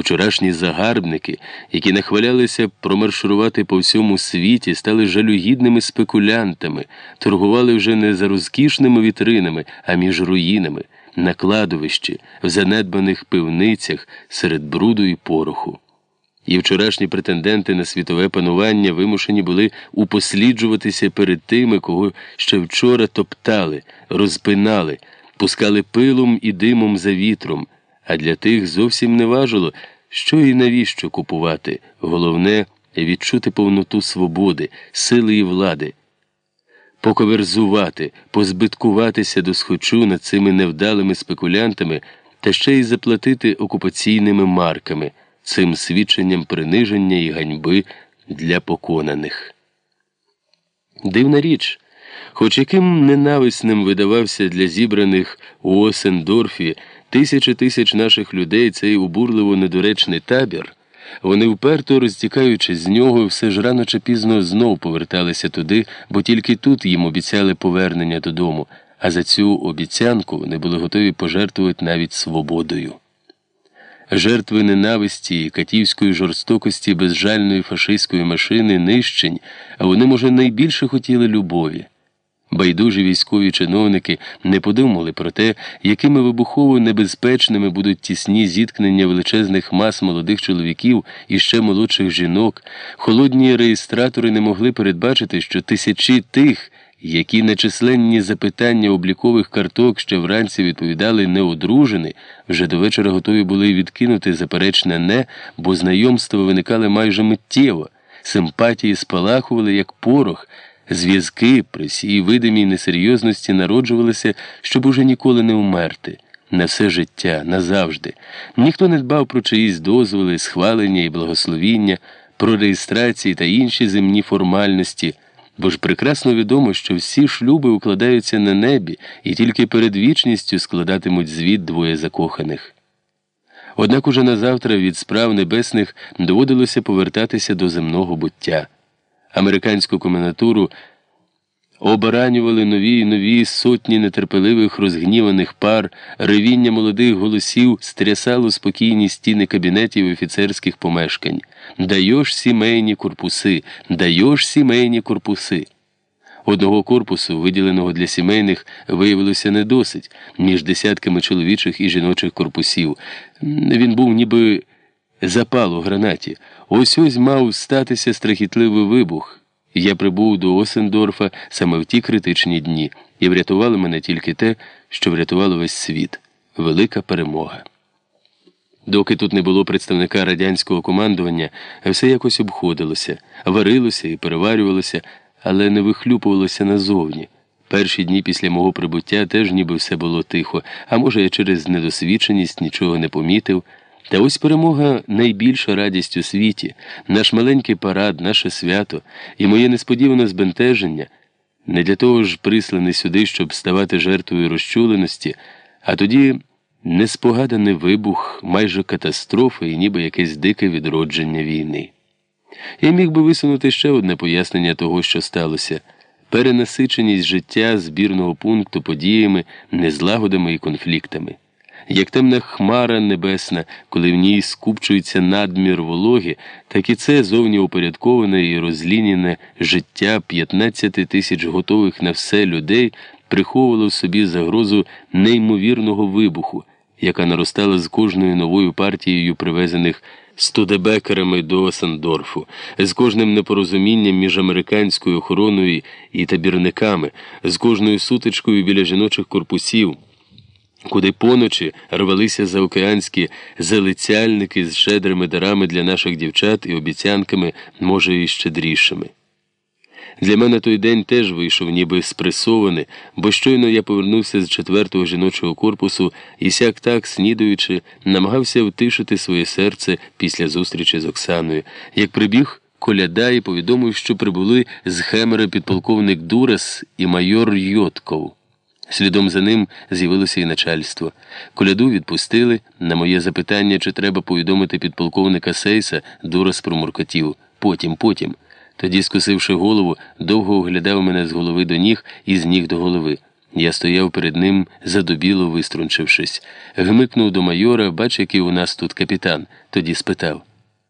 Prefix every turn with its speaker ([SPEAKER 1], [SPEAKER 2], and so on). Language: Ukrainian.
[SPEAKER 1] Вчорашні загарбники, які нахвалялися промаршурувати по всьому світі, стали жалюгідними спекулянтами, торгували вже не за розкішними вітринами, а між руїнами, на кладовищі, в занедбаних пивницях серед бруду і пороху. І вчорашні претенденти на світове панування вимушені були упосліджуватися перед тими, кого ще вчора топтали, розпинали, пускали пилом і димом за вітром а для тих зовсім не важило, що і навіщо купувати. Головне відчути повноту свободи, сили і влади, поковерзувати, позбиткуватися до схочу над цими невдалими спекулянтами та ще й заплатити окупаційними марками, цим свідченням приниження і ганьби для поконаних. Дивна річ. Хоч яким ненависним видавався для зібраних у Осендорфі тисячі тисяч наших людей цей убурливо недоречний табір, вони вперто розтікаючи з нього, все ж рано чи пізно знов поверталися туди, бо тільки тут їм обіцяли повернення додому, а за цю обіцянку вони були готові пожертвувати навіть свободою. Жертви ненависті, катівської жорстокості безжальної фашистської машини нищень, а вони, може, найбільше хотіли любові. Байдужі військові чиновники не подумали про те, якими вибухово небезпечними будуть тісні зіткнення величезних мас молодих чоловіків і ще молодших жінок. Холодні реєстратори не могли передбачити, що тисячі тих, які на численні запитання облікових карток ще вранці відповідали неодружені, вже до вечора готові були відкинути заперечне не, бо знайомства виникали майже миттєво, симпатії спалахували як порох. Зв'язки при всій видимій несерйозності народжувалися, щоб уже ніколи не умерти, на все життя, назавжди. Ніхто не дбав про чиїсь дозволи, схвалення і благословіння, про реєстрації та інші земні формальності, бо ж прекрасно відомо, що всі шлюби укладаються на небі і тільки перед вічністю складатимуть звіт двоє закоханих. Однак уже назавтра від справ небесних доводилося повертатися до земного буття американську комендатуру обаранювали нові й нові сотні нетерпеливих розгніваних пар, ревіння молодих голосів стрясало спокійні стіни кабінетів офіцерських помешкань. Дайош сімейні корпуси, дайош сімейні корпуси. Одного корпусу, виділеного для сімейних, виявилося не досить, між десятками чоловічих і жіночих корпусів. Він був ніби запал у гранаті. Ось ось мав статися страхітливий вибух. Я прибув до Осендорфа саме в ті критичні дні, і врятувало мене тільки те, що врятувало весь світ велика перемога. Доки тут не було представника радянського командування, все якось обходилося, варилося і переварювалося, але не вихлюпувалося назовні. Перші дні після мого прибуття теж ніби все було тихо, а може, я через недосвідченість нічого не помітив. Та ось перемога найбільша радість у світі, наш маленький парад, наше свято і моє несподіване збентеження. Не для того ж присланий сюди, щоб ставати жертвою розчуленості, а тоді неспогаданий вибух, майже катастрофи і ніби якесь дике відродження війни. Я міг би висунути ще одне пояснення того, що сталося. Перенасиченість життя збірного пункту подіями, незлагодами і конфліктами як темна хмара небесна, коли в ній скупчується надмір вологи, так і це зовні упорядковане і розлініне життя 15 тисяч готових на все людей приховувало в собі загрозу неймовірного вибуху, яка наростала з кожною новою партією привезених студебекерами до Сандорфу, з кожним непорозумінням між американською охороною і табірниками, з кожною сутичкою біля жіночих корпусів куди поночі рвалися заокеанські залицяльники з щедрими дарами для наших дівчат і обіцянками, може, і щедрішими. Для мене той день теж вийшов, ніби спресований, бо щойно я повернувся з четвертого жіночого корпусу і сяк так, снідуючи, намагався втишити своє серце після зустрічі з Оксаною, як прибіг коляда і повідомив, що прибули з Хемера підполковник Дурас і майор Йотков. Слідом за ним з'явилося і начальство. Коляду відпустили. На моє запитання, чи треба повідомити підполковника Сейса, Дурас промуркотів. Потім, потім. Тоді, скосивши голову, довго оглядав мене з голови до ніг і з ніг до голови. Я стояв перед ним, задубіло виструнчившись, гмикнув до майора, бач, який у нас тут капітан, тоді спитав